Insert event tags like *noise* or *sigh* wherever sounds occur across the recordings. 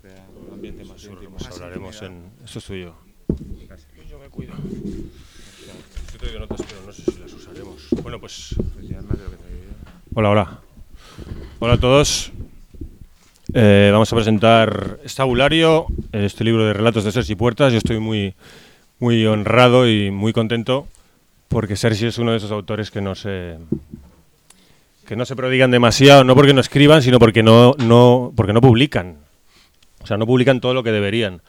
crea un ambiente más íntimo. pues hablaremos en... Esto es tuyo. Yo me cuido. Yo te doy notas, pero no sé si las usaremos. Bueno, pues... Pues ya más de lo que te digo. Hola, hola. Hola a todos. Eh, vamos a presentar Estabulario, este libro de relatos de Sergi Puertas. Yo estoy muy, muy honrado y muy contento porque Sergi es uno de esos autores que no se que no se prodigan demasiado, no porque no escriban, sino porque no, no, porque no publican. O sea, no publican todo lo que deberían.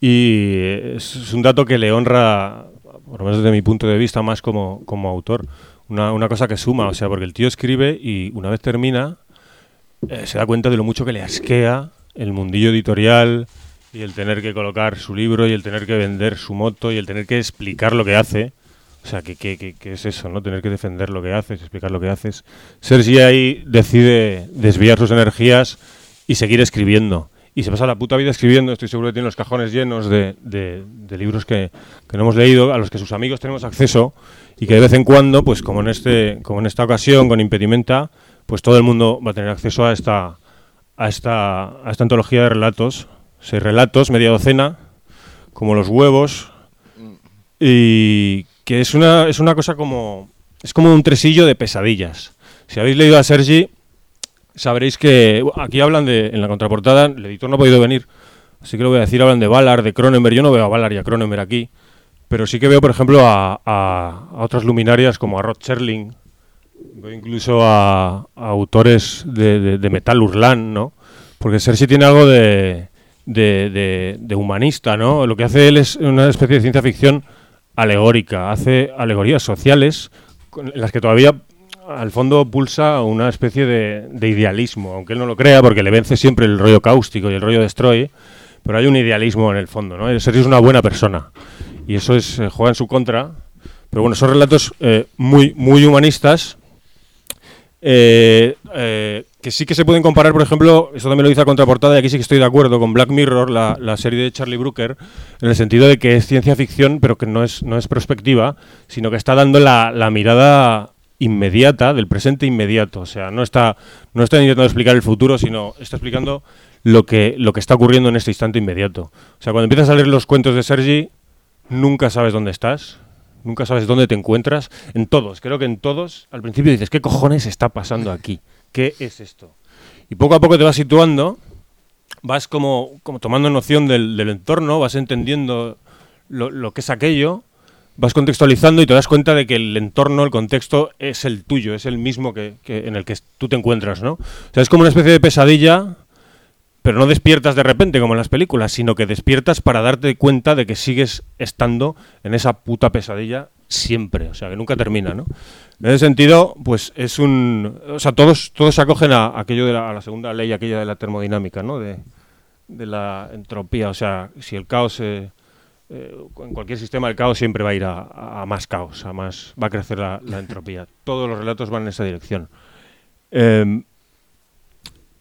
Y es, un dato que le honra, por lo menos desde mi punto de vista, más como, como autor. Una, una cosa que suma, o sea, porque el tío escribe y una vez termina, eh, se da cuenta de lo mucho que le asquea el mundillo editorial y el tener que colocar su libro y el tener que vender su moto y el tener que explicar lo que hace. O sea, ¿qué, qué, qué- qué es eso, no? Tener que defender lo que haces, explicar lo que haces. Sergi ahí decide desviar sus energías y seguir escribiendo. Y se pasa la puta vida escribiendo. Estoy seguro que tiene los cajones llenos de, libros que, que no hemos leído, a los que sus amigos tenemos acceso y que de vez en cuando, pues como en, este, como en esta ocasión con Impedimenta, pues todo el mundo va a tener acceso a esta, a esta, a esta antología de relatos. Seis relatos, media docena, como los huevos, y que es una, es una cosa como... Es como un tresillo de pesadillas. Si habéis leído a Sergi, sabréis que aquí hablan de, en la contraportada, el editor no ha podido venir, así que lo voy a decir, hablan de Ballard, de Cronenberg, yo no veo a Ballard y a Cronenberg aquí, pero sí que veo, por ejemplo, a, a- a otras luminarias como a Rod Serling, veo incluso a, autores de, metal hurlán, ¿no? Porque Sergi tiene algo de, de, humanista, ¿no? Lo que hace él es una especie de ciencia ficción alegórica, hace alegorías sociales en las que todavía al fondo pulsa una especie de, de idealismo, aunque él no lo crea, porque le vence siempre el rollo cáustico y el rollo destroy, pero hay un idealismo en el fondo, ¿no? Sergio es una buena persona y eso es eh, juega en su contra, pero bueno, son relatos eh, muy muy humanistas eh, que sí que se pueden comparar, por ejemplo, eso también lo dice la contraportada, y aquí sí que estoy de acuerdo con Black Mirror, la, serie de Charlie Brooker, en el sentido de que es ciencia ficción, pero que no es, no es prospectiva, sino que está dando la mirada inmediata, del presente inmediato. O sea, no está, no está intentando explicar el futuro, sino está explicando lo que, lo que está ocurriendo en este instante inmediato. O sea, cuando empiezas a leer los cuentos de Sergi, nunca sabes dónde estás, nunca sabes dónde te encuentras. En todos, creo que en todos, al principio dices, ¿qué cojones está pasando aquí? ¿Qué es esto? Y poco a poco te vas situando, vas como, como tomando noción del, del entorno, vas entendiendo lo, lo que es aquello, vas contextualizando y te das cuenta de que el entorno, el contexto es el tuyo, es el mismo que, en el que tú te encuentras, ¿no? O sea, es como una especie de pesadilla, pero no despiertas de repente como en las películas, sino que despiertas para darte cuenta de que sigues estando en esa puta pesadilla siempre, o sea, que nunca termina, ¿no? En ese sentido, pues es un... O sea, todos, todos se acogen a, aquello de la, segunda ley, aquella de la termodinámica, ¿no? De, de la entropía, o sea, si el caos... eh, eh, en cualquier sistema el caos siempre va a ir a, a más caos, a más va a crecer la, la *laughs* entropía. Todos los relatos van en esa dirección. Em,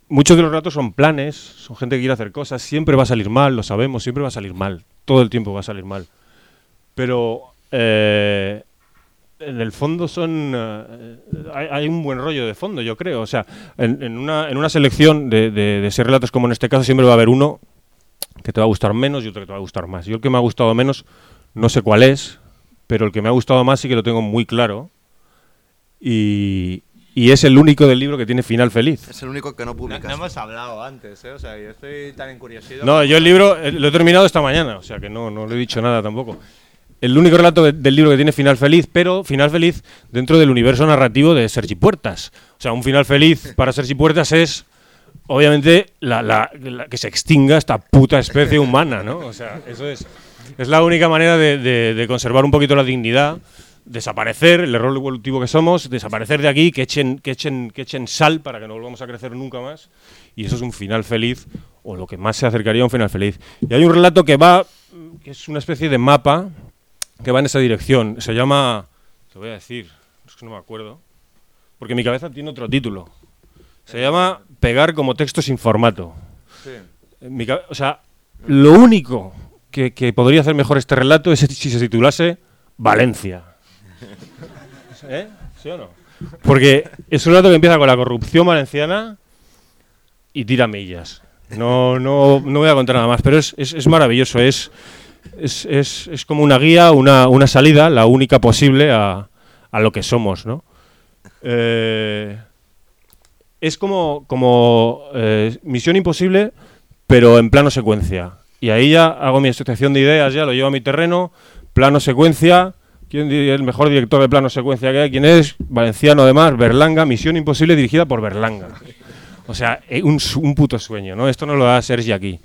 muchos de los relatos son planes, son gente que quiere hacer cosas, siempre va a salir mal, lo sabemos, siempre va a salir mal, todo el tiempo va a salir mal. Pero eh, en el fondo son eh, hay, hay un buen rollo de fondo, yo creo. O sea, en, en una, en una selección de, de, de ese relatos como en este caso siempre va a haber uno que te va a gustar menos y otro que te va a gustar más. Yo el que me ha gustado menos, no sé cuál es, pero el que me ha gustado más sí que lo tengo muy claro. Y, y es el único del libro que tiene final feliz. Es el único que no No, publicas. no hemos hablado antes, ¿eh? O sea, yo estoy tan encuriosido. No, yo el libro eh, lo he terminado esta mañana, o sea que no, no le he dicho nada tampoco. El único relato de- del libro que tiene final feliz, pero final feliz dentro del universo narrativo de Sergi Puertas. O sea, un final feliz para Sergi Puertas es, obviamente, la, la- la- que se extinga esta puta especie *laughs* humana, ¿no? O sea, eso es, es la única manera de, de- de conservar un poquito la dignidad, desaparecer, el error evolutivo que somos, desaparecer de aquí, que echen, que echen, que echen sal para que no volvamos a crecer nunca más. Y eso es un final feliz, o lo que más se acercaría a un final feliz. Y hay un relato que va, que es una especie de mapa, que va en esa dirección. Se llama, te voy a decir, es que no me acuerdo, porque mi cabeza tiene otro título. Se llama Pegar como texto sin formato. Mi cabe- o sea, lo único que, que podría hacer mejor este relato es si se titulase Valencia. *laughs* ¿Eh? ¿Sí o no? Porque es un relato que empieza con la corrupción valenciana y tira millas. No, no, no voy a contar nada más, pero es, es, es maravilloso. Es, es, es, es como una guía, una, una salida, la única posible a, a lo que somos, ¿no? Eh, es como, como eh, Misión Imposible, pero en plano secuencia. Y ahí ya hago mi asociación de ideas, ya lo llevo a mi terreno, plano secuencia. ¿Quién di- el mejor director de plano secuencia que hay? ¿Quién es? Valenciano además, Berlanga, Misión Imposible dirigida por Berlanga. O sea, eh, un, un puto sueño, ¿no? Esto no lo da Sergi aquí.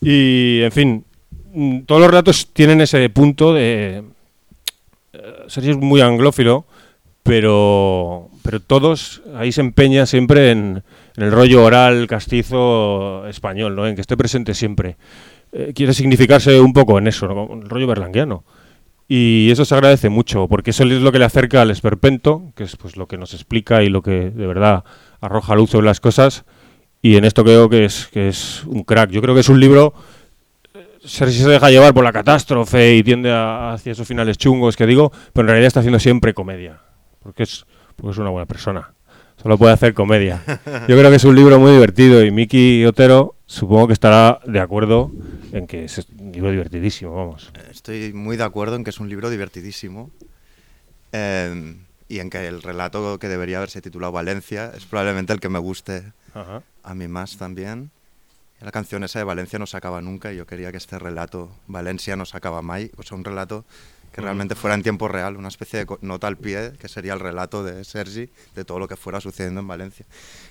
Y, en fin, mm, todos los relatos tienen ese punto de... eh, Sergi es muy anglófilo, pero, pero todos ahí se empeña siempre en, el rollo oral, castizo español, ¿no? En que esté presente siempre. Eh, quiere significarse un poco en eso, ¿no? El rollo berlanguiano. Y eso se agradece mucho, porque eso es lo que le acerca al esperpento, que es pues lo que nos explica y lo que de verdad arroja luz sobre las cosas. Y en esto creo que es, que es un crack. Yo creo que es un libro. eh, Sergi se deja llevar por la catástrofe y tiende a- hacia esos finales chungos que digo, pero en realidad está haciendo siempre comedia. Porque es, porque es una buena persona. Solo puede hacer comedia. Yo creo que es un libro muy divertido y Miki Otero supongo que estará de acuerdo en que es un libro divertidísimo, vamos. Estoy muy de acuerdo en que es un libro divertidísimo eh, y en que el relato que debería haberse titulado Valencia es probablemente el que me guste Ajá. a mí más también. La canción esa de Valencia no se acaba nunca y yo quería que este relato, Valencia no se acaba mai, o sea, un relato que realmente fuera en tiempo real, una especie de nota al pie, que sería el relato de Sergi de todo lo que fuera sucediendo en Valencia.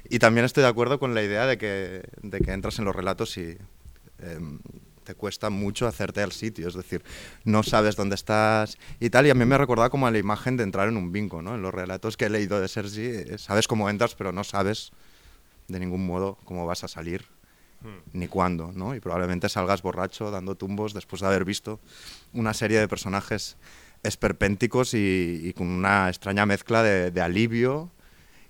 Y también estoy de acuerdo con la idea de que, de que entras en los relatos y em, te cuesta mucho hacerte al sitio, es decir, no sabes dónde estás y tal, y a mí me ha recordado como a la imagen de entrar en un bingo, ¿no? En los relatos que he leído de Sergi, eh, sabes cómo entras, pero no sabes de ningún modo cómo vas a salir ni cuándo, ¿no? Y probablemente salgas borracho, dando tumbos, después de haber visto una serie de personajes esperpénticos y, y con una extraña mezcla de, de alivio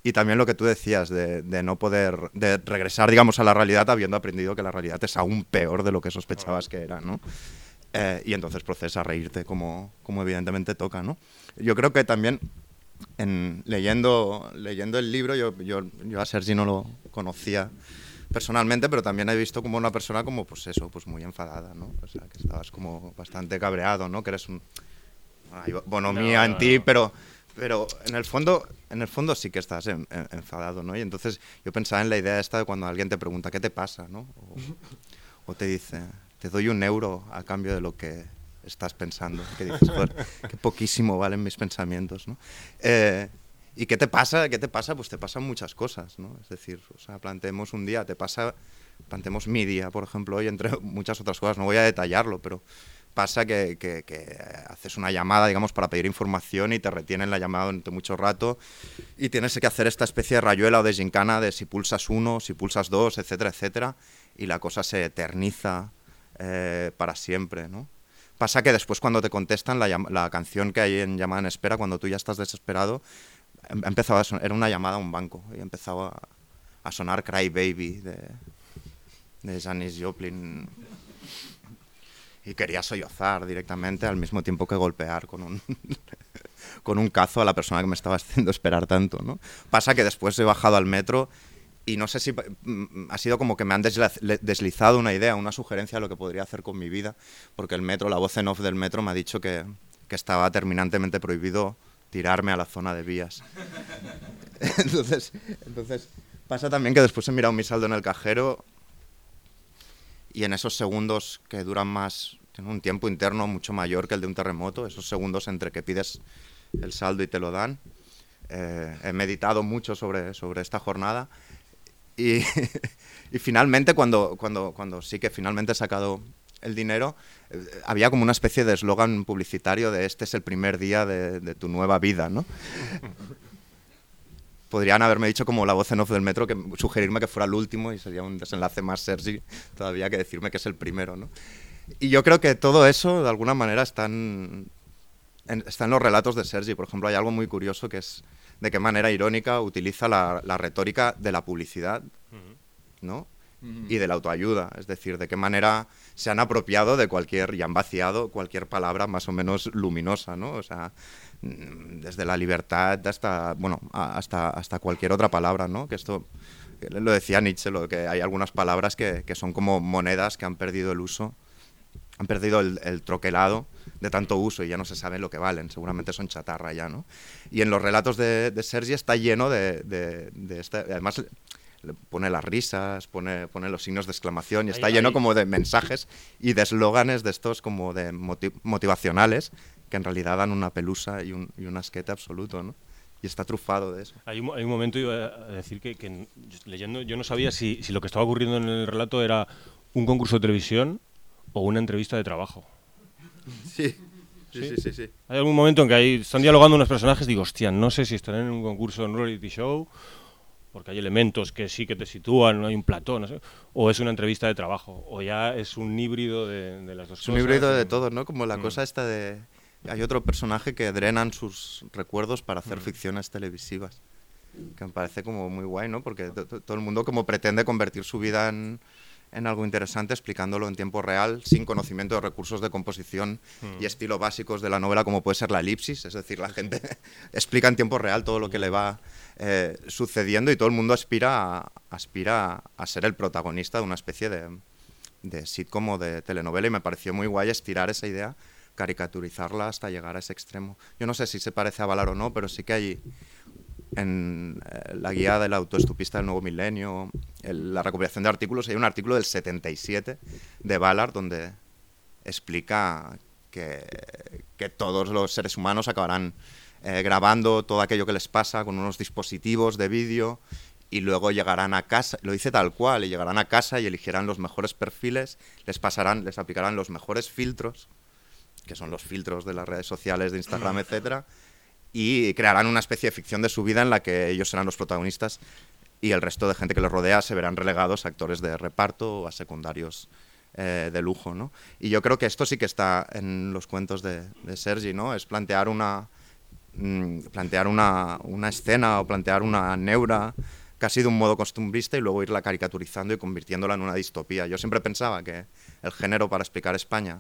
y también lo que tú decías, de, de no poder, de regresar, digamos, a la realidad habiendo aprendido que la realidad es aún peor de lo que sospechabas que era, ¿no? Eh, y entonces procedes a reírte como, como evidentemente toca, ¿no? Yo creo que también en, leyendo, leyendo el libro, yo, yo, yo a Sergi no lo conocía personalmente, pero también he visto como una persona como, pues eso, pues muy enfadada, ¿no? O sea, que estabas como bastante cabreado, ¿no? Que eres un... Hay bonomía No, en no, ti, no. pero, pero en el fondo en el fondo sí que estás en- en- enfadado, ¿no? Y entonces yo pensaba en la idea esta de cuando alguien te pregunta, ¿qué te pasa, no? O, o te dice, te doy un euro a cambio de lo que estás pensando. Que dices, joder, qué poquísimo valen mis pensamientos, ¿no? Eh, ¿Y qué te pasa? ¿Qué te pasa? Pues te pasan muchas cosas, ¿no? Es decir, o sea, planteemos un día, te pasa, planteemos mi día, por ejemplo, hoy, entre *laughs* muchas otras cosas, no voy a detallarlo, pero pasa que, que- que haces una llamada, digamos, para pedir información y te retienen la llamada durante mucho rato y tienes que hacer esta especie de rayuela o de gincana de si pulsas uno, si pulsas dos, etcétera, etcétera, y la cosa se eterniza eh, para siempre, ¿no? Pasa que después cuando te contestan la, la canción que hay en llamada en espera, cuando tú ya estás desesperado, empezaba a son- era una llamada a un banco y empezaba a, sonar Cry Baby de, de Janis Joplin y quería sollozar directamente al mismo tiempo que golpear con un *laughs* con un cazo a la persona que me estaba haciendo esperar tanto, ¿no? Pasa que después he bajado al metro y no sé si pa- mm, ha sido como que me han deslizado una idea, una sugerencia de lo que podría hacer con mi vida, porque el metro, la voz en off del metro me ha dicho que, que estaba terminantemente prohibido tirarme a la zona de vías. *laughs* entonces, entonces, pasa también que después he mirado mi saldo en el cajero y en esos segundos que duran más, tienen un tiempo interno mucho mayor que el de un terremoto, esos segundos entre que pides el saldo y te lo dan. eh, he meditado mucho sobre, sobre esta jornada y, *laughs* y finalmente cuando, cuando, cuando sí que finalmente he sacado el dinero, eh, había como una especie de eslogan publicitario de este es el primer día de, de tu nueva vida, ¿no? *laughs* Podrían haberme dicho como la voz en off del metro, que sugerirme que fuera el último y sería un desenlace más Sergi todavía que decirme que es el primero, ¿no? Y yo creo que todo eso, de alguna manera, está en, en- está en los relatos de Sergi. Por ejemplo, hay algo muy curioso que es de qué manera irónica utiliza la, la retórica de la publicidad, ¿no? Y de la autoayuda, es decir, de qué manera se han apropiado de cualquier, y han vaciado cualquier palabra más o menos luminosa, ¿no? O sea, mm, desde la libertad hasta, bueno, hasta, hasta cualquier otra palabra, ¿no? Que esto lo decía Nietzsche, lo que hay algunas palabras que, que son como monedas que han perdido el uso, han perdido el, el troquelado de tanto uso y ya no se sabe lo que valen, seguramente son chatarra ya, ¿no? Y en los relatos de, de Sergi está lleno de, de, de esta, además pone las risas, pone, pone los signos de exclamación y Ahí- está lleno ahí- como de mensajes y de eslóganes de estos como de moti- motivacionales que en realidad dan una pelusa y un, y un asquete absoluto, ¿no? Y está trufado de eso. Hay un, hay un momento, iba a decir que, que leyendo, yo no sabía si, si lo que estaba ocurriendo en el relato era un concurso de televisión o una entrevista de trabajo. Sí, Sí, sí, sí, sí. Hay algún momento en que hay, están dialogando unos personajes digo, hostia, no sé si están en un concurso en reality show, porque hay elementos que sí que te sitúan, no hay un plató, no sé, o es una entrevista de trabajo, o ya es un híbrido de, de las dos Es un cosas. híbrido de todo, ¿no? Como la Mm. cosa esta de... Hay otro personaje que drenan sus recuerdos para hacer Mm. ficciones televisivas. Que me parece como muy guay, ¿no? Porque to- to- todo el mundo como pretende convertir su vida en, en algo interesante explicándolo en tiempo real, sin conocimiento de recursos de composición Mm. y estilo básicos de la novela, como puede ser la elipsis. Es decir, la gente *laughs* explica en tiempo real todo lo que le va eh, sucediendo y todo el mundo aspira a, aspira a ser el protagonista de una especie de, de sitcom o de telenovela y me pareció muy guay estirar esa idea, caricaturizarla hasta llegar a ese extremo. Yo no sé si se parece a Valar o no, pero sí que hay en eh, la guía del autoestupista del nuevo milenio, la recopilación de artículos, hay un artículo del 77 de Valar donde explica que, que todos los seres humanos acabarán eh, grabando todo aquello que les pasa con unos dispositivos de vídeo y luego llegarán a casa, lo dice tal cual, y llegarán a casa y elegirán los mejores perfiles, les pasarán, les aplicarán los mejores filtros, que son los filtros de las redes sociales, de Instagram, etcétera, y crearán una especie de ficción de su vida en la que ellos serán los protagonistas y el resto de gente que les rodea se verán relegados a actores de reparto o a secundarios eh, de lujo, ¿no? Y yo creo que esto sí que está en los cuentos de, de Sergi, ¿no? Es plantear una mm, plantear una, una escena o plantear una neura casi de un modo costumbrista y luego irla caricaturizando y convirtiéndola en una distopía. Yo siempre pensaba que el género para explicar España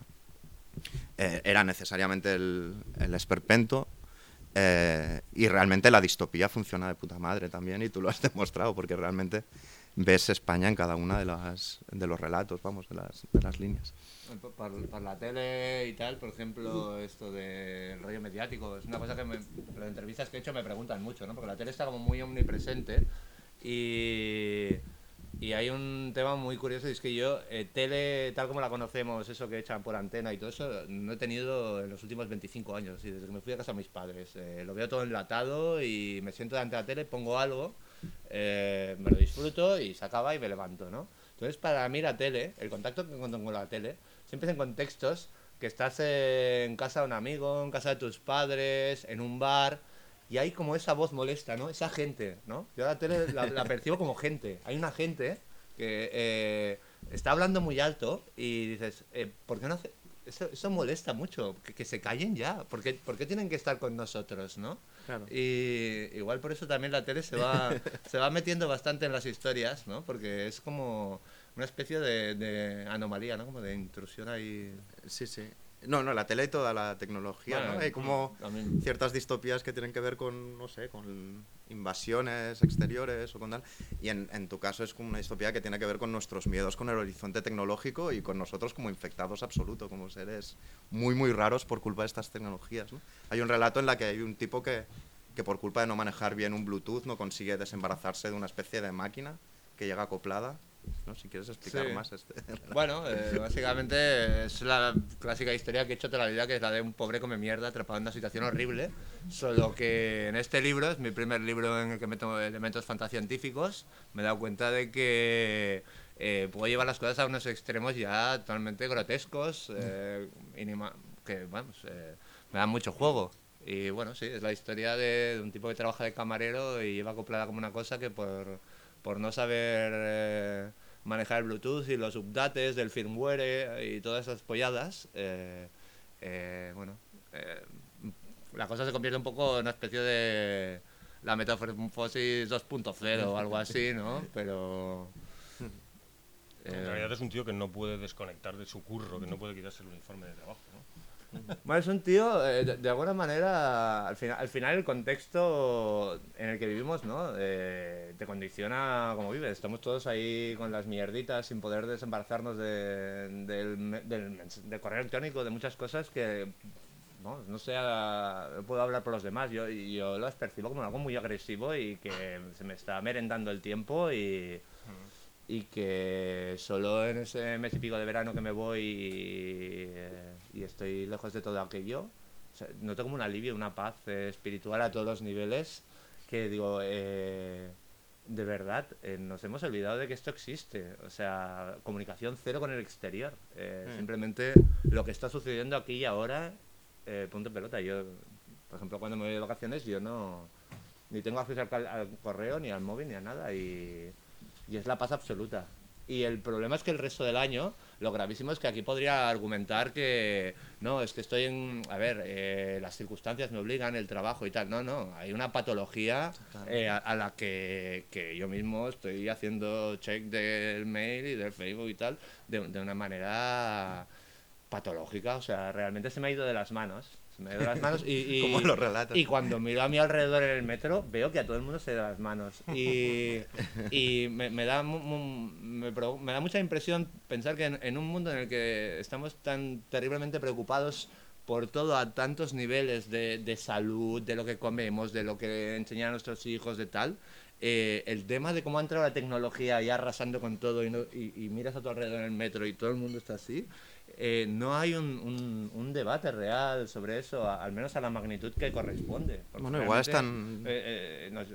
eh, era necesariamente el, el esperpento eh, y realmente la distopía funciona de puta madre también y tú lo has *laughs* demostrado porque realmente ves España en cada una de, las, de los relatos, vamos, de las, de las líneas. Para, la tele y tal, por ejemplo, esto del rollo mediático, es una cosa que me, las entrevistas que he hecho me preguntan mucho, ¿no? Porque la tele está como muy omnipresente y, y hay un tema muy curioso, y es que yo, eh, tele tal como la conocemos, eso que echan por antena y todo eso, no he tenido en los últimos 25 años, y desde que me fui a casa de mis padres. Eh, lo veo todo enlatado y me siento delante de la tele, pongo algo, eh, me lo disfruto y se acaba y me levanto, ¿no? Entonces, para mí la tele, el contacto que encuentro con la tele, siempre es en contextos que estás en casa de un amigo, en casa de tus padres, en un bar, y hay como esa voz molesta, ¿no? Esa gente, ¿no? Yo la tele la, la percibo como gente. Hay una gente que eh, está hablando muy alto y dices, eh, ¿por qué no hace...? Eso, eso molesta mucho, que, que se callen ya. ¿Por qué, por qué tienen que estar con nosotros, no? Claro. Y igual por eso también la tele se va, se va metiendo bastante en las historias, ¿no? Porque es como una especie de, de anomalía, ¿no? Como de intrusión ahí. Sí, sí. No, no, la tele y toda la tecnología. Hay como también. ciertas distopías que tienen que ver con, no sé, con invasiones exteriores o con tal. Y en, en tu caso es como una distopía que tiene que ver con nuestros miedos con el horizonte tecnológico y con nosotros como infectados absoluto, como seres muy, muy raros por culpa de estas tecnologías, ¿no? Hay un relato en la que hay un tipo que, que por culpa de no manejar bien un Bluetooth no consigue desembarazarse de una especie de máquina que llega acoplada. ¿No? Si quieres explicar Sí. más este... *laughs* Bueno, eh, básicamente es la clásica historia que he hecho toda la vida, que es la de un pobre come mierda atrapado en una situación horrible. Solo que en este libro, es mi primer libro en el que meto elementos fantascientíficos, me he dado cuenta de que eh, puedo llevar las cosas a unos extremos ya totalmente grotescos, eh, que vamos, eh, me dan mucho juego. Y bueno, sí, es la historia de, de un tipo que trabaja de camarero y lleva acoplada como una cosa que por, por no saber eh, manejar el Bluetooth y los updates del firmware eh, y todas esas polladas, eh, eh, bueno, la cosa se convierte un poco en una especie de la metamorfosis 2.0 o algo así, ¿no? Pero... En realidad es un tío que no puede desconectar de su curro, que no puede quitarse el uniforme de trabajo. ¿no? Bueno, es un tío, eh, de, de alguna manera, al final, al final el contexto en el que vivimos, ¿no? Eh, te condiciona como vives. Estamos todos ahí con las mierditas sin poder desembarazarnos de, del, del del correo electrónico, de muchas cosas que, no, no sé, puedo hablar por los demás. Yo, yo las percibo como algo muy agresivo y que se me está merendando el tiempo y y que solo en ese mes y pico de verano que me voy y, eh, y estoy lejos de todo aquello, o sea, noto como un alivio, una paz eh, espiritual a todos los niveles, que digo, eh, de verdad, eh, nos hemos olvidado de que esto existe, o sea, comunicación cero con el exterior, eh, Mm. simplemente lo que está sucediendo aquí y ahora, eh, punto pelota. Yo, por ejemplo, cuando me voy de vacaciones, yo no, ni tengo acceso al, al correo, ni al móvil, ni a nada, y y es la paz absoluta. Y el problema es que el resto del año, lo gravísimo es que aquí podría argumentar que no, es que estoy en. A ver, eh, las circunstancias me obligan, el trabajo y tal. No, no, hay una patología eh, a, a la que, que yo mismo estoy haciendo check del mail y del Facebook y tal, de, de una manera patológica. O sea, realmente se me ha ido de las manos. Me de las *laughs* manos y. y- Como lo relatas. y cuando miro a mi alrededor en el metro, veo que a todo el mundo se da las manos. Y, *laughs* y me, me da, mu- mu- me, me da mucha impresión pensar que en, en un mundo en el que estamos tan terriblemente preocupados por todo a tantos niveles de, de salud, de lo que comemos, de lo que enseñan a nuestros hijos, de tal, eh, el tema de cómo ha entrado la tecnología y arrasando con todo y, no- y- y miras a tu alrededor en el metro y todo el mundo está así, eh, no hay un, un- un debate real sobre eso, a- al menos a la magnitud que corresponde. Bueno, igual están- eh, eh, no es,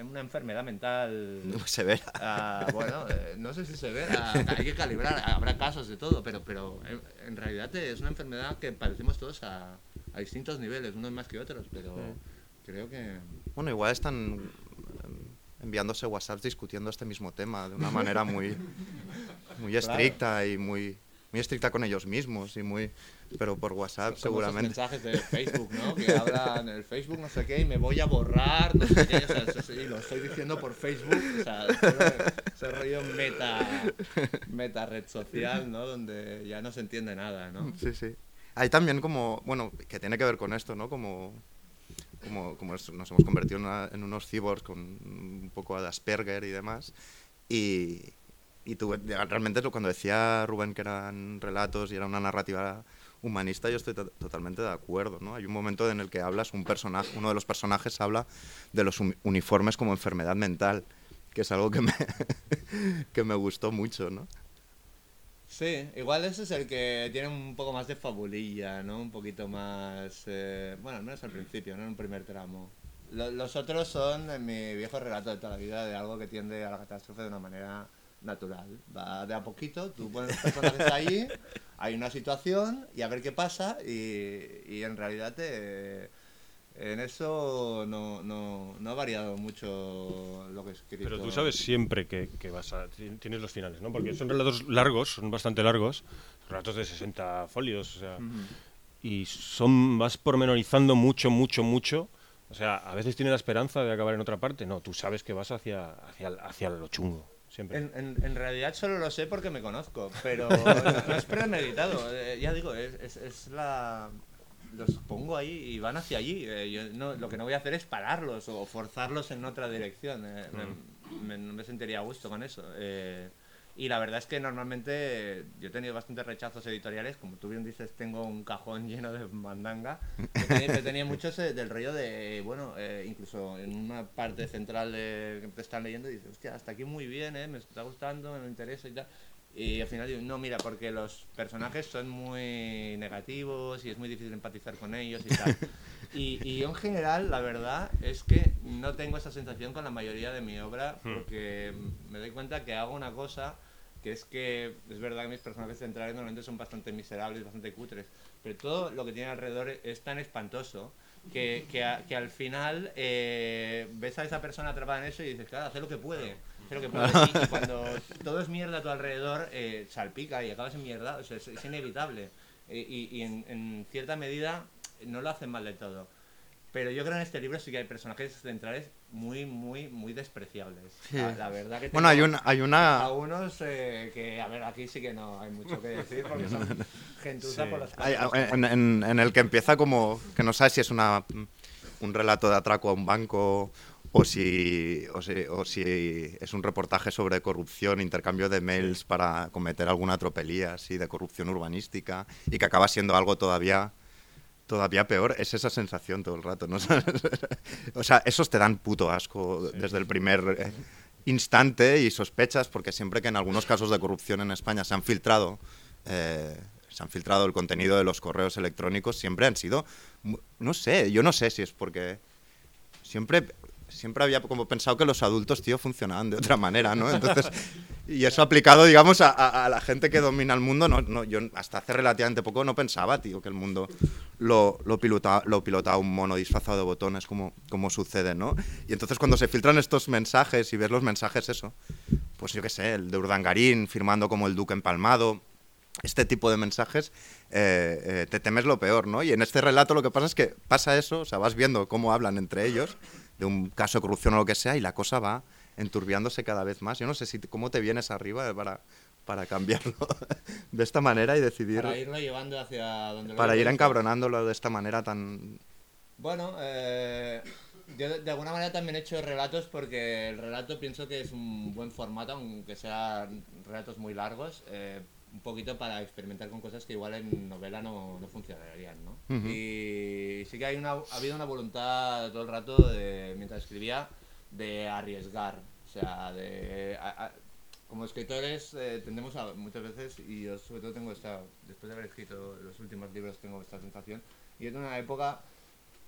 una enfermedad mental... *laughs* Severa. ah, bueno, no sé si se ve, ah, hay que calibrar, habrá casos de todo, pero, pero en, en realidad es una enfermedad que padecemos todos a, a distintos niveles, unos más que otros, pero creo que... Bueno, igual están em, enviándose WhatsApps discutiendo este mismo tema de una manera muy, muy *laughs* estricta y muy, muy estricta con ellos mismos y muy pero por WhatsApp esos seguramente mensajes de Facebook, ¿no? Que hablan en el Facebook no sé qué y me voy a borrar, no sé qué, o sea, eso sí, lo estoy diciendo por Facebook, o sea, ese- rollo meta, meta red social, ¿no? Donde ya no se entiende nada, ¿no? Sí, sí. Hay también como, bueno, que tiene que ver con esto, ¿no? Como, como, como nos hemos convertido en, una- en unos cyborgs con un poco de Asperger y demás. Y, y tú, realmente cuando decía Rubén que eran relatos y era una narrativa humanista, yo estoy to- totalmente de acuerdo, ¿no? Hay un momento en el que hablas, un personaje, uno de los personajes habla de los uni- uniformes como enfermedad mental, que es algo que me, *laughs* que me gustó mucho, ¿no? Sí, igual ese es el que tiene un poco más de fabulilla, ¿no? Un poquito más... eh, bueno, al menos al principio, ¿no? En un primer tramo. Lo- los otros son mi viejo relato de toda la vida de algo que tiende a la catástrofe de una manera natural. Va de a poquito, tú pones los personajes ahí, *laughs* hay una situación y a ver qué pasa y, y en realidad te- en eso no, no, no ha variado mucho lo que he escrito. Pero tú sabes siempre que, que vas a, ti- tienes los finales, ¿no? Porque son relatos largos, son bastante largos, relatos de 60 folios, o sea, y son vas pormenorizando mucho, mucho, mucho. O sea, a veces tienes la esperanza de acabar en otra parte. No, tú sabes que vas hacia, hacia, hacia lo chungo, siempre. En, en- en realidad solo lo sé porque me conozco, pero *laughs* no, es premeditado. eh, ya digo, es, es- es la... Los pongo ahí y van hacia allí. eh, yo no- lo que no voy a hacer es pararlos o forzarlos en otra dirección. eh, me- me, no me sentiría a gusto con eso. eh, y la verdad es que normalmente yo he tenido bastantes rechazos editoriales. Como tú bien dices, tengo un cajón *laughs* lleno de mandanga. Yo tenía, yo tenía muchos eh, del rollo de, bueno, eh, incluso en una parte central de, que te están leyendo dices, hostia, hasta aquí muy bien, eh, me está gustando, me interesa y tal. Y al final digo, no, mira, porque los personajes son muy negativos y es muy difícil empatizar con ellos y tal. *laughs* Y, y yo en general, la verdad es que no tengo esa sensación con la mayoría de mi obra porque me doy cuenta que hago una cosa que es que es verdad que mis personajes centrales normalmente son bastante miserables, bastante cutres, pero todo lo que tiene alrededor es tan espantoso que, que, a- que al final eh, ves a esa persona atrapada en eso y dices, claro, hace lo que puede. hace lo que puede. Y, *laughs* cuando todo es mierda a tu alrededor, eh, salpica y acabas en mierda, o sea, es, es inevitable. Y y en, en cierta medida no lo hacen mal de todo. Pero yo creo en este libro sí que hay personajes centrales muy, muy, muy despreciables. Sí. La, la verdad que Bueno, hay una, hay una, algunos eh, que, a ver, aquí sí que no hay mucho que decir porque son *laughs* gentuza Sí. por los hay- en- en el que empieza como que no sabes si es una un relato de atraco a un banco o si, o si, o si es un reportaje sobre corrupción, intercambio de mails para cometer alguna tropelía así de corrupción urbanística y que acaba siendo algo todavía todavía peor, es esa sensación todo el rato, ¿no? *laughs* o sea, esos te dan puto asco desde el primer eh, instante y sospechas porque siempre que en algunos casos de corrupción en España se han filtrado eh, se han filtrado el contenido de los correos electrónicos siempre han sido no sé yo no sé si es porque siempre siempre había como pensado que los adultos tío funcionaban de otra manera no entonces *laughs* y eso aplicado digamos a, a- a la gente que domina el mundo no, no yo hasta hace relativamente poco no pensaba tío que el mundo lo, lo pilota lo pilotaba un mono disfrazado de botones como como sucede no y entonces cuando se filtran estos mensajes y ves los mensajes eso pues yo qué sé el de Urdangarín firmando como el duque empalmado este tipo de mensajes, eh, eh, te temes lo peor, ¿no? Y en este relato lo que pasa es que pasa eso, o sea, vas viendo cómo hablan entre ellos de un caso de corrupción o lo que sea y la cosa va enturbiándose cada vez más. Yo no sé si cómo te vienes arriba para, para cambiarlo *laughs* de esta manera y decidir, Para irlo llevando hacia donde lo para veo ir encabronándolo de esta manera tan... Bueno, eh, yo de, alguna manera también he hecho relatos porque el relato pienso que es un buen formato, aunque sean relatos muy largos, eh, un poquito para experimentar con cosas que igual en novela no, no funcionarían, ¿no? Ujú. Y sí que hay una, ha habido una voluntad todo el rato, de, mientras escribía, de arriesgar. O sea, de... a- a- como escritores eh, tendemos a muchas veces, y yo sobre todo tengo esta, después de haber escrito los últimos libros tengo esta sensación, y es de una época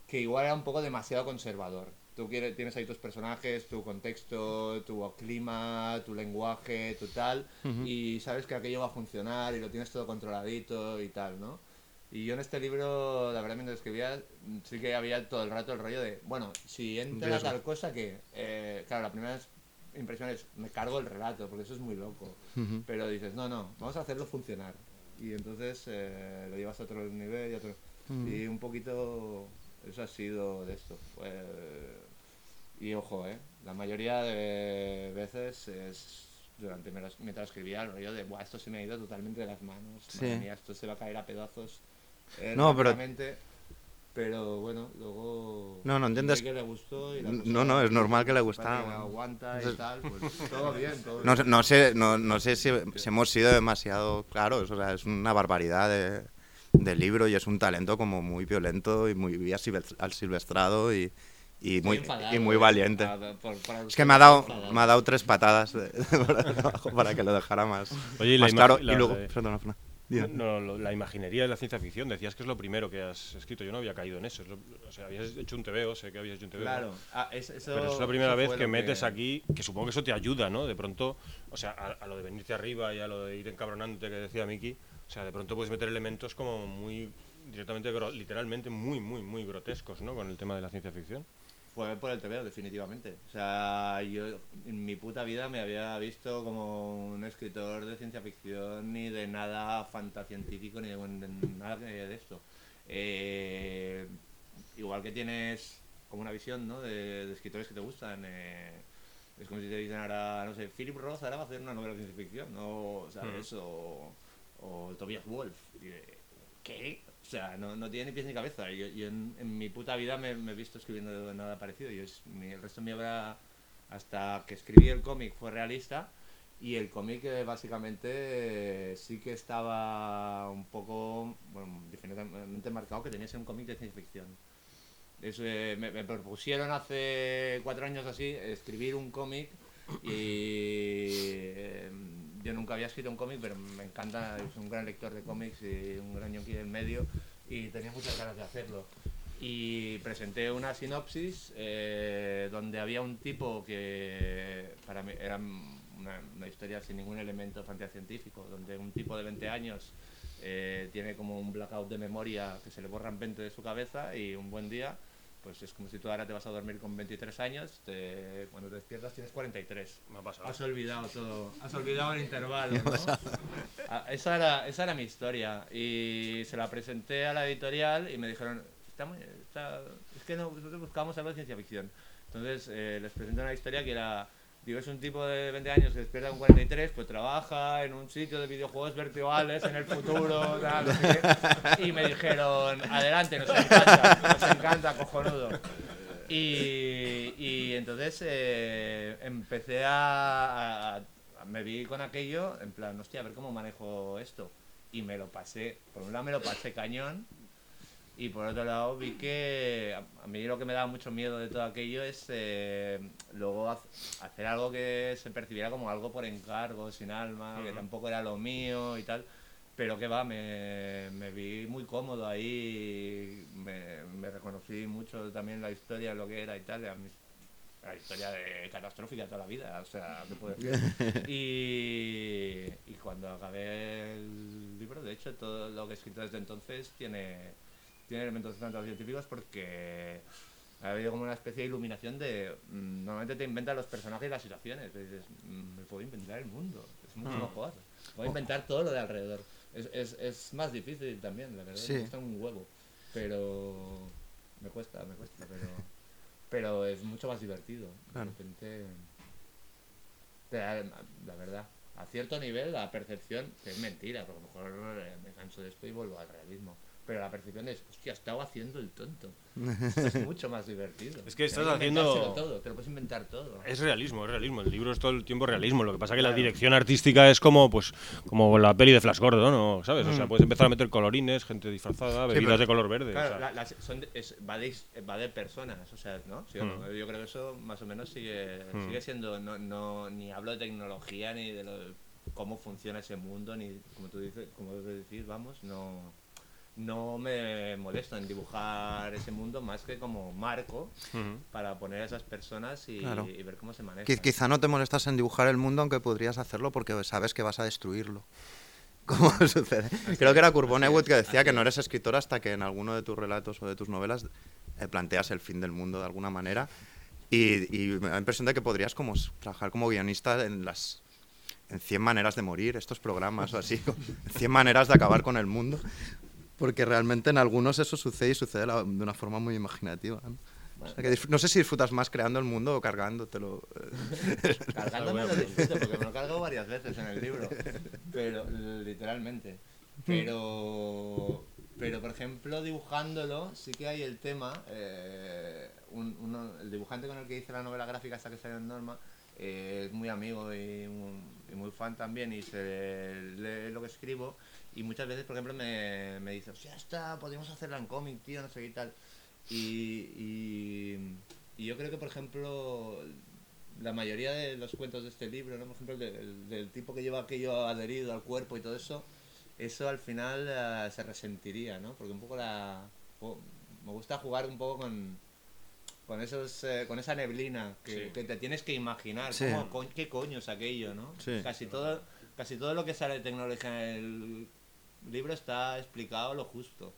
que igual era un poco demasiado conservador. Tú quieres, tienes ahí tus personajes, tu contexto, tu clima, tu lenguaje, tu tal, y sabes que aquello va a funcionar y lo tienes todo controladito y tal, ¿no? Y yo en este libro, la verdad, mientras escribía, sí que había todo el rato el rollo de, bueno, si entra tal cosa que, eh, claro, la primera impresión es, me cargo el relato, porque eso es muy loco. Pero dices, no, no, vamos a hacerlo funcionar. Y entonces eh, lo llevas a otro nivel y a otro... Y un poquito eso ha sido de esto. Pues, y ojo, ¿eh? La mayoría de veces es durante mientras, escribía el rollo de, Buah, esto se me ha ido totalmente de las manos. Madre Sí. mía, esto se va a caer a pedazos. Eh, No, pero- rápidamente". Pero bueno, luego... No, no, entiendes- que le gustó y la No, no, es normal que le gustara, que aguanta y Entonces- tal, pues todo *laughs* bien, todo No, bien. sé- no sé, no, no sé si, si hemos sido demasiado claros, o sea, es una barbaridad de, de libro y es un talento como muy violento y muy asilves- asilvestrado y, y muy, enfadado, y muy eh, valiente. a- por- por- Es que me ha dado, enfadado. me ha dado tres patadas de- *laughs* debajo para que lo dejara más, Oye, más claro. la- y luego, perdona, perdona. No, lo- la imaginería de la ciencia ficción, decías que es lo primero que has escrito. Yo no había caído en eso. Es lo- o sea, habías hecho un TVO, sé que habías hecho un TVO. Claro, ah, es- eso, Pero es la primera vez que metes aquí, que supongo que eso te ayuda, ¿no? De pronto, o sea, a, a lo de venirte arriba y a lo de ir encabronándote que decía Miki, o sea, de pronto puedes meter elementos como muy, directamente, literalmente muy, muy, muy grotescos, ¿no? Con el tema de la ciencia ficción. Fue por el TVO, definitivamente. O sea, yo en mi puta vida me había visto como un escritor de ciencia ficción, ni de nada fantascientífico, ni de, de nada de esto. Eh, igual que tienes como una visión, ¿no? De, de escritores que te gustan. eh, es como si te dicen ahora, no sé, Philip Roth ahora va a hacer una novela de ciencia ficción, ¿no? ¿Sabes? O, o Tobias Wolf. ¿Qué? O sea, no, no tiene ni pies ni cabeza. Yo, yo en, mi puta vida me, he visto escribiendo nada parecido. Yo es, mi- el resto de mi obra, hasta que escribí el cómic, fue realista. Y el cómic eh, básicamente eh, sí que estaba un poco, bueno, diferentemente marcado que tenía que ser un cómic de ciencia ficción. Eso, eh, me, me propusieron hace cuatro años así escribir un cómic y yo nunca había escrito un cómic, pero me encanta, soy un gran lector de cómics y un gran yonki del medio y tenía muchas ganas de hacerlo. Y presenté una sinopsis eh, donde había un tipo que para mí era una, una historia sin ningún elemento fantascientífico, donde un tipo de 20 años eh, tiene como un blackout de memoria que se le borran 20 de su cabeza y un buen día pues es como si tú ahora te vas a dormir con 23 años, te- cuando te despiertas tienes 43. Me ha pasado. Has olvidado todo, has olvidado el intervalo, ¿no? Ah, esa, era, esa era mi historia y se la presenté a la editorial y me dijeron, está muy, está- es que no, nosotros buscamos algo de ciencia ficción. Entonces eh, les presento una historia que era, digo, es un tipo de 20 años que despierta con 43, pues trabaja en un sitio de videojuegos virtuales en el futuro, tal, no sé qué. y me dijeron, adelante, nos encanta, nos encanta, cojonudo. Y, y entonces eh, empecé a, a- Me vi con aquello, en plan, hostia, a ver cómo manejo esto. Y me lo pasé, por un lado me lo pasé cañón, y por otro lado vi que a mí lo que me daba mucho miedo de todo aquello es eh, luego hacer algo que se percibiera como algo por encargo, sin alma, que tampoco era lo mío y tal. Pero que va, me, me vi muy cómodo ahí, me, me reconocí mucho también la historia, lo que era y tal. a mí- la historia de catastrófica toda la vida, o sea, ¿qué puedo decir? *laughs* y, y cuando acabé el libro, de hecho, todo lo que he escrito desde entonces tiene, tiene elementos tanto científicos porque ha habido como una especie de iluminación de... mm, Normalmente te inventan los personajes y las situaciones, pero dices, mm, me puedo inventar el mundo, es mucho Mm. mejor. Puedo inventar todo lo de alrededor. Es, es, es más difícil también, la verdad, Sí. me cuesta un huevo, pero... Me cuesta, me cuesta, pero... Pero es mucho más divertido. Claro. De repente te da- la verdad, a cierto nivel la percepción, que es mentira, porque a lo mejor eh, me canso de esto y vuelvo al realismo. Pero la percepción es, hostia, estaba haciendo el tonto. *laughs* Esto es mucho más divertido. Es que estás haciendo- todo, te lo puedes inventar todo. Es realismo, es realismo. El libro es todo el tiempo realismo. Lo que pasa que la dirección artística es como, pues, como la peli de Flash Gordon, ¿no? ¿Sabes? O sea, puedes empezar a meter colorines, gente disfrazada, bebidas pero- de color verde. o Claro, sea. la- son de- es- va, de, va de personas, o sea, ¿no? Sí o no? Mm. Yo creo que eso más o menos sigue, Mm. sigue siendo, no, no, ni hablo de tecnología, ni de lo- cómo funciona ese mundo, ni como tú dices, como tú decís, vamos, no, no me molesto en dibujar ese mundo más que como marco para poner a esas personas y, Claro. y ver cómo se manejan. Qui- Quizá no te molestas en dibujar el mundo, aunque podrías hacerlo porque sabes que vas a destruirlo. *laughs* ¿Cómo *laughs* sucede? Creo que era Vonnegut que decía que no eres escritor hasta que en alguno de tus relatos o de tus novelas eh, planteas el fin del mundo de alguna manera. Y, y me da la impresión de que podrías como trabajar como guionista en las en 100 maneras de morir, estos programas o así, *laughs* 100 maneras de acabar con el mundo. Porque realmente en algunos eso sucede y sucede la- de una forma muy imaginativa. ¿no? O sea que no sé si disfrutas más creando el mundo o cargándotelo. *laughs* Cargándome lo disfruto porque me lo cargo varias veces en el libro. Pero, literalmente. Pero, pero por ejemplo, dibujándolo, sí que hay el tema. eh, un- uno- el dibujante con el que hice la novela gráfica hasta que salió en Norma eh, es muy amigo y, muy- y muy fan también y se lee lo que escribo. Y muchas veces, por ejemplo, me, me dice, ya está, podríamos hacerla en cómic, tío, no sé qué y tal. Y, y, y yo creo que, por ejemplo, la mayoría de los cuentos de este libro, ¿no? por ejemplo, el de- el del tipo que lleva aquello adherido al cuerpo y todo eso, eso al final eh, se resentiría, ¿no? Porque un poco la... me gusta jugar un poco con, con, esos, eh, con esa neblina que, Sí. que te tienes que imaginar. Sí. ¿cómo co- ¿Qué coño es aquello, no? Sí. Casi, todo, casi todo lo que sale de tecnología en el libro está explicado lo justo.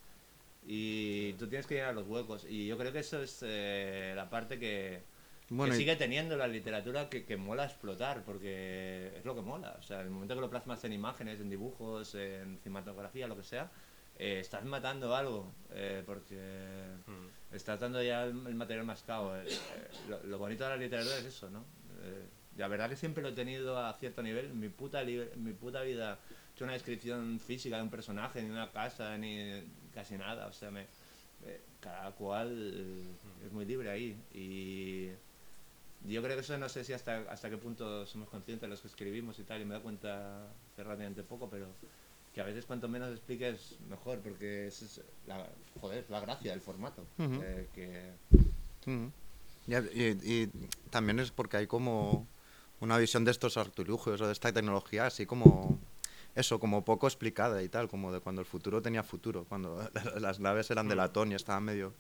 Y tú tienes que llenar los huecos. Y yo creo que eso es eh, la parte que, Bueno, que y- sigue teniendo la literatura que, que mola explotar, porque es lo que mola. O sea, el momento que lo plasmas en imágenes, en dibujos, en cinematografía, lo que sea, eh, estás matando algo, eh, porque estás dando ya el, el material mascado. eh, eh, lo, lo bonito de la literatura es eso, ¿no? Eh, la verdad que siempre lo he tenido a cierto nivel. Mi puta, mi puta vida hecho una descripción física de un personaje, ni una casa, ni casi nada. O sea, me, eh, cada cual es muy libre ahí. Y yo creo que eso no sé si hasta, hasta qué punto somos conscientes los que escribimos y tal, y me da cuenta hace relativamente poco, pero que a veces cuanto menos expliques mejor, porque esa es la, joder, la gracia del formato. Eh, que, Y, y también es porque hay como una visión de estos artilugios o de esta tecnología así como eso, como poco explicada y tal, como de cuando el futuro tenía futuro, cuando *laughs* las naves eran de latón y estaban medio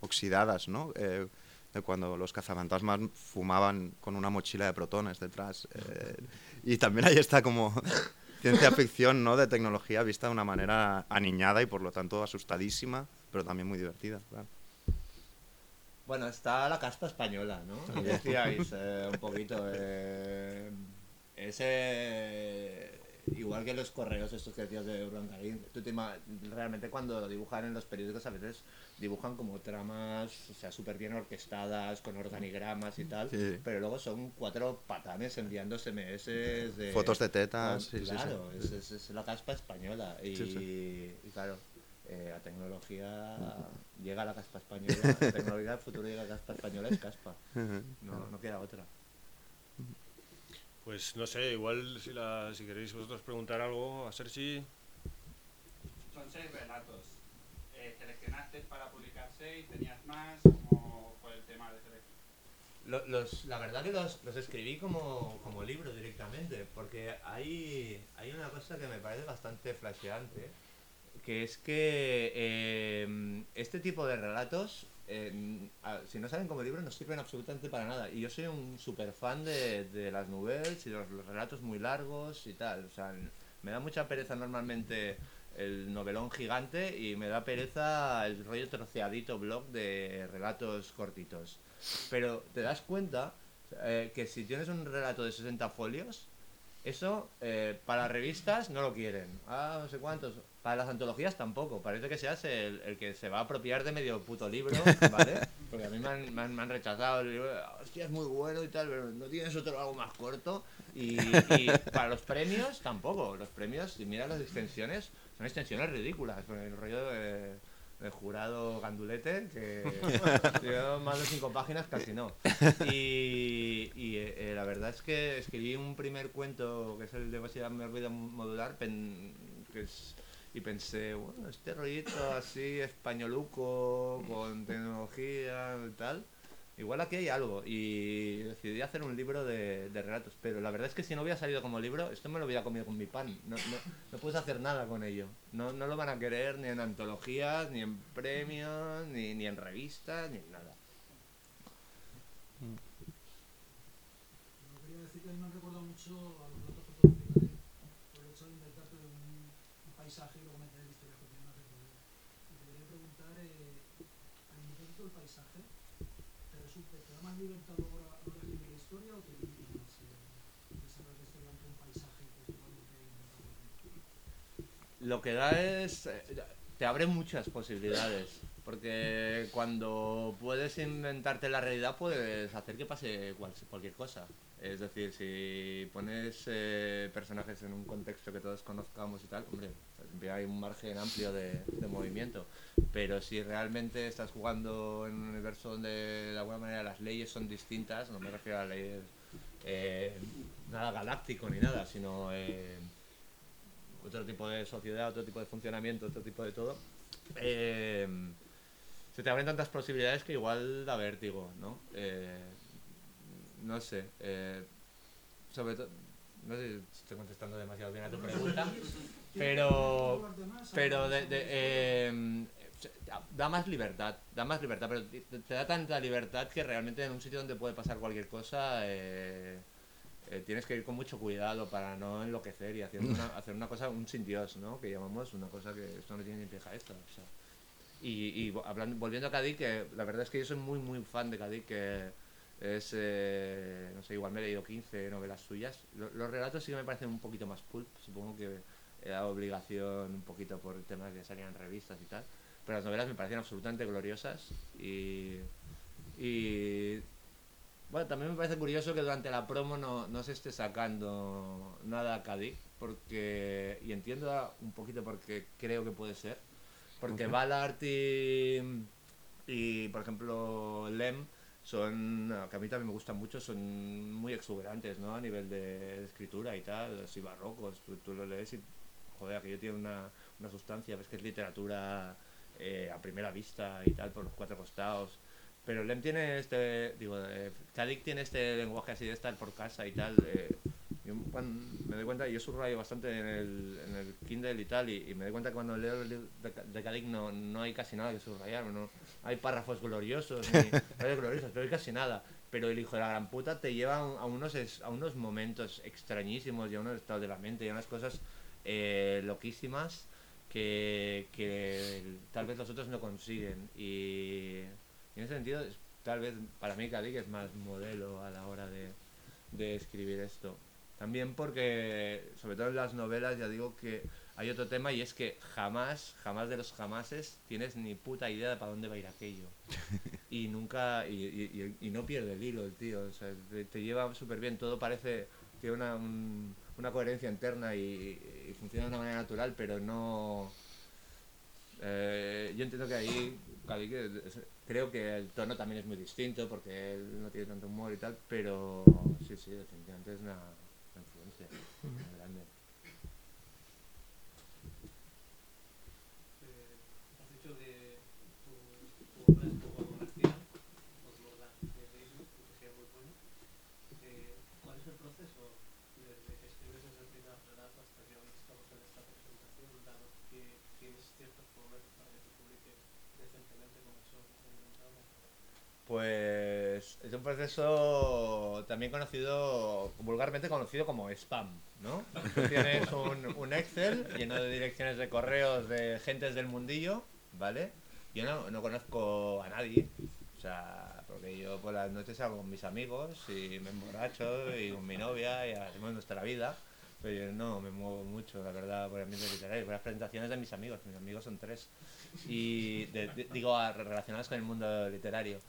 oxidadas, ¿no? Eh, de cuando los cazafantasmas fumaban con una mochila de protones detrás. eh, y también ahí está como *laughs* ciencia ficción, ¿no? De tecnología vista de una manera aniñada y por lo tanto asustadísima, pero también muy divertida, claro. Bueno, está la casta española, ¿no? Decíais eh, un poquito. eh, ese, igual que los correos estos que decías de Urban tú te realmente cuando dibujan en los periódicos a veces dibujan como tramas, o sea, súper bien orquestadas, con organigramas y tal, Sí. pero luego son cuatro patanes enviando SMS de... Fotos de tetas, con- sí, sí, claro, sí. Es, es- es la caspa española y claro, eh, la tecnología *laughs* llega a la caspa española, la tecnología del futuro llega a la caspa española, es caspa, no, no queda otra. Pues no sé, igual si, la, si queréis vosotros preguntar algo a Sergi. Son seis relatos. Eh, ¿Seleccionaste para publicar seis? ¿Tenías más? ¿Cómo fue el tema de selección? Lo- Los, la verdad que los, los escribí como, como libro directamente, porque hay, hay una cosa que me parece bastante flasheante, que es que eh, este tipo de relatos, eh, si no salen como libro, no sirven absolutamente para nada. Y yo soy un super fan de, de las novelas y los, los relatos muy largos y tal. O sea, me da mucha pereza normalmente el novelón gigante y me da pereza el rollo troceadito blog de relatos cortitos. Pero te das cuenta eh, que si tienes un relato de 60 folios, eso eh, para revistas no lo quieren. Ah, no sé cuántos. Para las antologías tampoco. Parece que seas el, el que se va a apropiar de medio puto libro, *laughs* ¿vale? Porque a mí me han, me han- me han rechazado el libro. Hostia, es muy bueno y tal, pero no tienes otro algo más corto. Y, y para los premios tampoco. Los premios, si miras las extensiones, son extensiones ridículas. Con el rollo de, de jurado gandulete, que *laughs* yo más de cinco páginas casi no. Y, y, eh, la verdad es que escribí un primer cuento, que es el de Velocidad Mórbida Modular, pen- que es- y pensé, bueno, este rollito así españoluco, con tecnología y tal, igual aquí hay algo. Y decidí hacer un libro de, de relatos, pero la verdad es que si no hubiera salido como libro, esto me lo hubiera comido con mi pan. No, no, no puedes hacer nada con ello. No, no lo van a querer ni en antologías, ni en premios, ni, ni en revistas, ni en nada. Yo quería decir que a mí me han recordado mucho a los datos fotográficos por el hecho de inventarte un, un paisaje y luego meter historias que tienen más recorrido. Y te quería preguntar, eh, al inventarte todo el paisaje, ¿te, resulta, ¿te da más libertad luego a la hora de escribir la historia o te limita más eh, desarrollar la historia ante un paisaje que es totalmente inventado? Lo que da es eh, te abre muchas posibilidades porque cuando puedes inventarte la realidad puedes hacer que pase cual- cualquier cosa. Es decir si pones eh, personajes en un contexto que todos conozcamos y tal hombre siempre hay un margen amplio de, de movimiento. Pero si realmente estás jugando en un universo donde de alguna manera las leyes son distintas no me refiero a leyes eh, nada galáctico ni nada sino eh, otro tipo de sociedad, otro tipo de funcionamiento, otro tipo de todo, eh, se te abren tantas posibilidades que igual da vértigo, ¿no? Eh, no sé, eh, sobre todo, no sé si estoy contestando demasiado bien a tu pregunta, pero, pero de, de, eh, da más libertad, da más libertad, pero te, te da tanta libertad que realmente en un sitio donde puede pasar cualquier cosa eh, eh, tienes que ir con mucho cuidado para no enloquecer y hacer una, *laughs* hacer una cosa, un sin Dios, ¿no? Que llamamos una cosa que esto no tiene ni pija esta, o sea. Y, y hablando, volviendo a Cádiz, que la verdad es que yo soy muy, muy fan de Cádiz, que es, eh, no sé, igual me he leído 15 novelas suyas. Lo- los relatos sí que me parecen un poquito más pulp, supongo que era obligación un poquito por el tema de que salían en revistas y tal. Pero las novelas me parecen absolutamente gloriosas y, y bueno, también me parece curioso que durante la promo no, no se esté sacando nada a Cádiz, porque, y entiendo un poquito porque creo que puede ser, porque Ballard y, y, por ejemplo, Lem son, que a mí también me gustan mucho, son muy exuberantes, ¿no? A nivel de, de escritura y tal, así barrocos, tú, tú lo lees y, joder, aquello tiene una, una sustancia, ves que es literatura eh, a primera vista y tal, por los cuatro costados. Pero Lem tiene este, digo, eh, Kadik tiene este lenguaje así de estar por casa y tal. eh, yo cuando me doy cuenta, yo subrayo bastante en el, en el Kindle y tal, y, y me doy cuenta que cuando leo el libro de, de Kadik no, no hay casi nada que subrayar, no hay párrafos gloriosos, ni *laughs* frases gloriosas, pero hay casi nada. Pero el hijo de la gran puta te lleva a, un- a unos, a unos momentos extrañísimos y a unos estados de la mente y a unas cosas eh, loquísimas que, que tal vez los otros no consiguen. Y, y en ese sentido, es- tal vez para mí Kadik es más modelo a la hora de, de escribir esto. También porque, sobre todo en las novelas, ya digo que hay otro tema y es que jamás, jamás de los jamases tienes ni puta idea de para dónde va a ir aquello. *laughs* Y nunca, y, y- y- y no pierde el hilo el tío, o sea, te, te lleva súper bien, todo parece, tiene una, un- una coherencia interna y, y funciona de una manera natural, pero no... eh, yo entiendo que ahí, Cádiz, que es- creo que el tono también es muy distinto porque él no tiene tanto humor y tal, pero sí, sí, definitivamente es una, influencia grande. Eh, has dicho de tu, tu obra es poco comercial, Osmorda de Facebook, que sea muy bueno. Eh, ¿Cuál es el proceso desde que escribes desde el primer relato hasta que hoy estamos en esta presentación, dado que tienes ciertos problemas para que se publique decentemente como son inventados? Pues es un proceso también conocido, vulgarmente conocido como spam, ¿no? Tienes un, Excel lleno de direcciones de correos de gentes del mundillo, ¿vale? Yo no, no conozco a nadie, o sea, porque yo por las noches salgo con mis amigos y me emborracho y con mi novia y hacemos nuestra vida, pero yo no me muevo mucho, la verdad, por el ambiente literario, por las presentaciones de mis amigos, mis amigos son tres, y digo, relacionados con el mundo literario.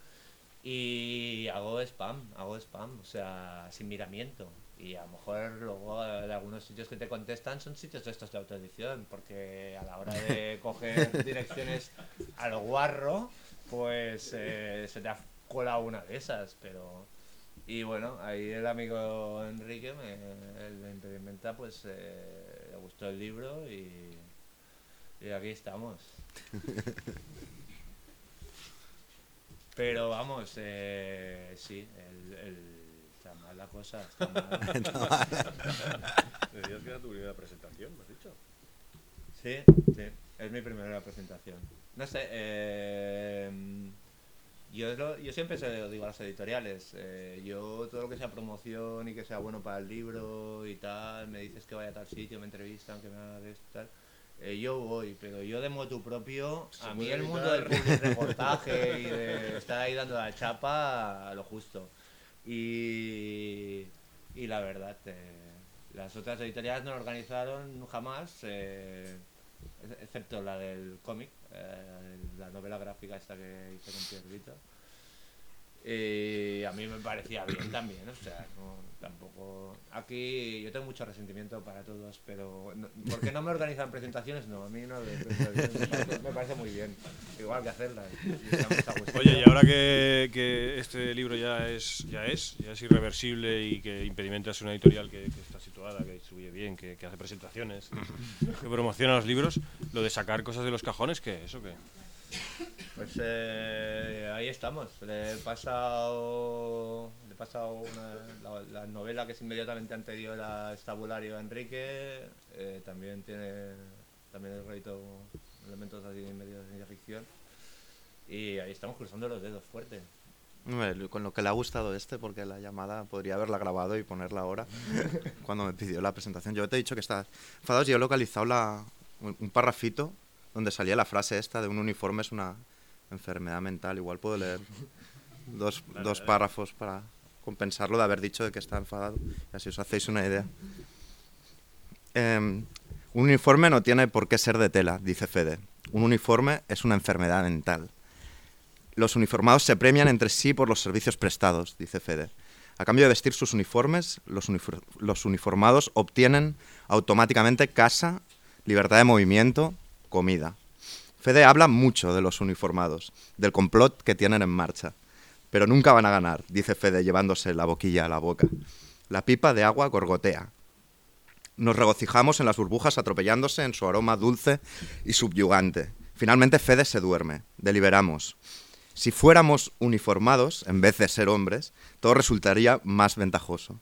Y hago spam, hago spam, o sea, sin miramiento. Y a lo mejor luego de algunos sitios que te contestan son sitios de estos de autoedición, porque a la hora de *laughs* coger direcciones al guarro, pues eh, se te ha colado una de esas, pero... Y bueno, ahí el amigo Enrique, me, el de Impedimenta, pues eh, le gustó el libro y, y aquí estamos. *laughs* Pero vamos, eh, sí, el, el, está mal la cosa. Está mal. *laughs* Decías que era tu primera presentación, ¿me has dicho? Sí, sí, es mi primera presentación. No sé, eh, yo, lo- yo siempre se lo digo a las editoriales, eh, yo todo lo que sea promoción y que sea bueno para el libro y tal, me dices que vaya a tal sitio, me entrevistan, que me haga de esto y tal, eh, yo voy, pero yo de motu propio, a mí el mundo del reportaje *laughs* y de estar ahí dando la chapa, a lo justo. Y, y la verdad, eh, las otras editoriales no lo organizaron jamás, eh, ex- excepto la del cómic, eh, la novela gráfica esta que hice con Pierrito. Y a mí me parecía bien también, o sea, no, tampoco... Aquí yo tengo mucho resentimiento para todos, pero no, ¿por qué no me organizan presentaciones? No, a mí no, me, parece, me parece muy bien, igual que hacerlas. Oye, y ahora que, que este libro ya es, ya es, ya es irreversible y que Impedimenta es una editorial que, está situada, que distribuye bien, que, hace presentaciones, que promociona los libros, lo de sacar cosas de los cajones, ¿qué? ¿Eso qué? Pues eh, ahí estamos. Le he pasado, le he pasado una- la, la novela que es inmediatamente anterior a Estabulario a Enrique. eh, también tiene también el reito elementos así medio de ciencia ficción. Y ahí estamos cruzando los dedos fuerte. Con lo que le ha gustado este, porque la llamada podría haberla grabado y ponerla ahora, *laughs* cuando me pidió la presentación. Yo te he dicho que estás enfadados y he localizado la, un un parrafito donde salía la frase esta de un uniforme es una enfermedad mental. Igual puedo leer *laughs* dos, dos párrafos para compensarlo de haber dicho de que está enfadado y así os hacéis una idea. Em, un uniforme no tiene por qué ser de tela, dice Fede. Un uniforme es una enfermedad mental. Los uniformados se premian entre sí por los servicios prestados, dice Fede. A cambio de vestir sus uniformes, los, unifor- los uniformados obtienen automáticamente casa, libertad de movimiento, comida. Fede habla mucho de los uniformados, del complot que tienen en marcha. Pero nunca van a ganar, dice Fede llevándose la boquilla a la boca. La pipa de agua gorgotea. Nos regocijamos en las burbujas atropellándose en su aroma dulce y subyugante. Finalmente Fede se duerme. Deliberamos. Si fuéramos uniformados, en vez de ser hombres, todo resultaría más ventajoso.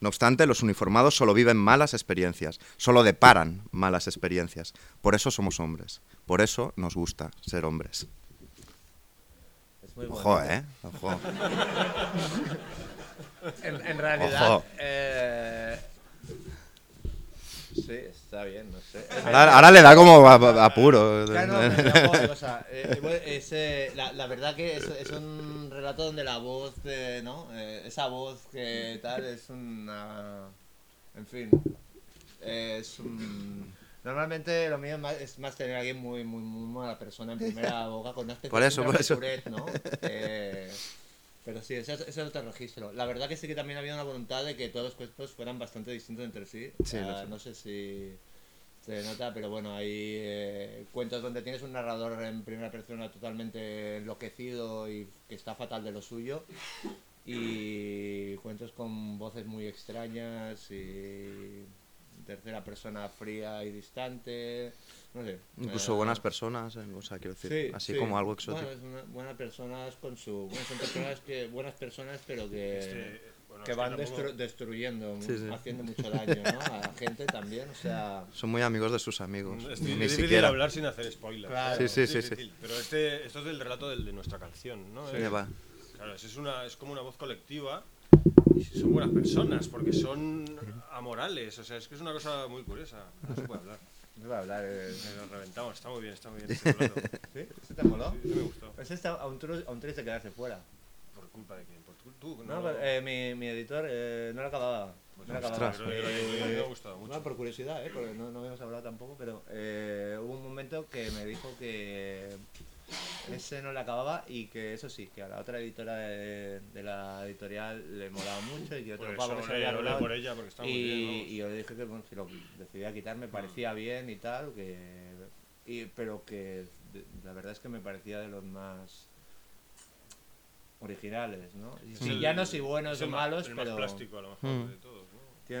No obstante, los uniformados solo viven malas experiencias, solo deparan malas experiencias. Por eso somos hombres. Por eso nos gusta ser hombres. Es muy Ojo, bonito. ¿eh? Ojo. *laughs* En, en realidad, Ojo. eh, sí, está bien, no sé. Ahora, ahora le da como apuro. Claro, no, o sea, es, eh, la, la verdad que es, es un relato donde la voz, eh, ¿no? Eh, esa voz que tal es una... En fin. Es un... Normalmente lo mío es más, es más tener a alguien muy, muy, muy mala persona en primera *laughs* boca con una especie Por eso, de por eso. ¿no? *laughs* Eh, pero sí, ese es, ese es otro registro. La verdad que sí que también había una voluntad de que todos los cuentos fueran bastante distintos entre sí. Sí, Ah, sé. no sé si se nota, pero bueno, hay eh, cuentos donde tienes un narrador en primera persona totalmente enloquecido y que está fatal de lo suyo. Y cuentos con voces muy extrañas y tercera persona fría y distante. No sé. Incluso eh, buenas personas, eh, o sea, quiero decir, Sí, así sí. como algo exótico. Bueno, buenas personas con su. Bueno, son personas que. Buenas personas, pero que. Este, bueno, que van destru- destruyendo, Sí, sí. haciendo mucho daño, ¿no? A la gente también, o sea. Son muy amigos de sus amigos. Es, Ni difícil siquiera. hablar sin hacer spoilers. Claro. Sí, sí, Es sí, sí. Pero este, esto es del relato del- de nuestra canción, ¿no? Sí, Eh, va. Claro, es, una, es como una voz colectiva y son buenas personas porque son amorales. O sea, es que es una cosa muy curiosa. No se puede hablar. No voy a hablar. eh. Eh, Nos reventamos, está muy bien, está muy bien este. ¿Ese te moló? Sí, sí me gustó. Ese está aún, tru- aún triste quedarse fuera. ¿Por culpa de quién? ¿Por tú? No, pero, eh, mi, mi editor eh, no lo acababa. Pues no lo acababa. Pero me ha gustado mucho. por curiosidad, ¿eh? porque no, no habíamos hablado tampoco, pero eh, hubo un momento que me dijo que ese no le acababa y que eso sí, que a la otra editora de, de la editorial le molaba mucho y que otro Por pavo que se había rolado. por ella porque está muy y, bien. y yo le dije que bueno, si lo decidía quitar me parecía bien y tal, que, y, pero que de- la verdad es que me parecía de los más originales, ¿no? Sí, el- ya no si buenos o malos, el pero más plástico a lo mejor Mm. de todos,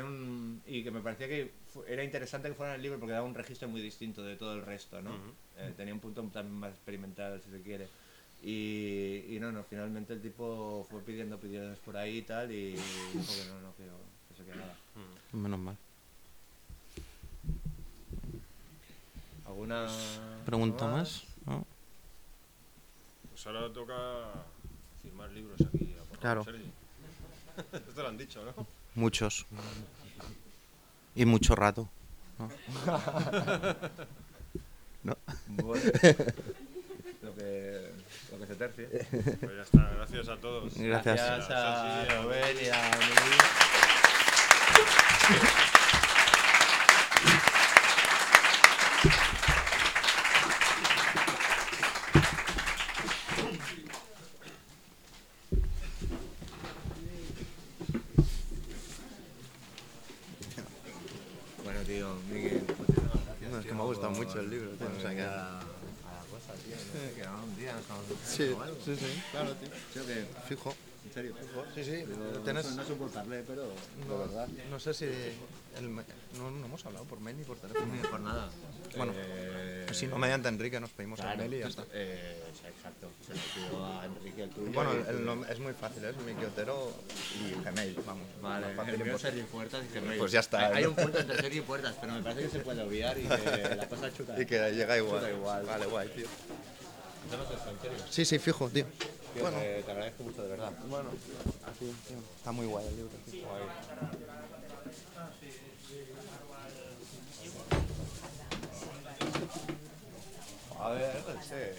¿no? tienen un, y que me parecía que era interesante que fuera en el libro porque daba un registro muy distinto de todo el resto, ¿no? Eh, tenía un punto también más experimental, si se quiere. Y, y no, no, finalmente el tipo fue pidiendo opiniones por ahí y tal, y dijo que no, no, que, que se quedaba. Menos mal. ¿Alguna ¿Pregunta más? ¿No? Pues ahora toca firmar libros aquí. a por Claro. *laughs* Esto lo han dicho, ¿no? Muchos. Y mucho rato. *laughs* Bueno, lo que, lo que se tercie. Pues ya está, gracias a todos. Gracias. Gracias a y a Luis. *laughs* Bueno, tío, Miguel, muchísimas gracias. No, es que tío, me ha gustado por mucho el libro, tío, o sea ponerme que- a, a la cosa, tío. No sé, que un día nos vamos a Sí, sí, sí, claro, tío. Creo que, Fijo. en serio, Sí, sí. Tienes- no, no soportarle, pero de No, verdad. no sé si. el no, no hemos hablado por mail ni por teléfono. Ni por nada. Bueno, Eh, Pues si no, mediante Enrique nos pedimos claro, el mail y ya está. eh, sí, exacto. Se lo pido a Enrique el tuyo. Bueno, el, el nom- es muy fácil, es Miki Otero y Gmail, vamos. Vale, más fácil el mío es Puertas y Gmail. Pues ya está, Hay, hay un punto entre Sergi y Puertas, pero me parece que se puede obviar y que *laughs* la cosa chuta. Y que llega igual. Chuta igual. Vale, guay, tío. Sí, sí, fijo, tío. Tío, Bueno. te, te agradezco mucho, de verdad. Bueno, así, tío. Está muy guay el libro. tío. A ver, no sé.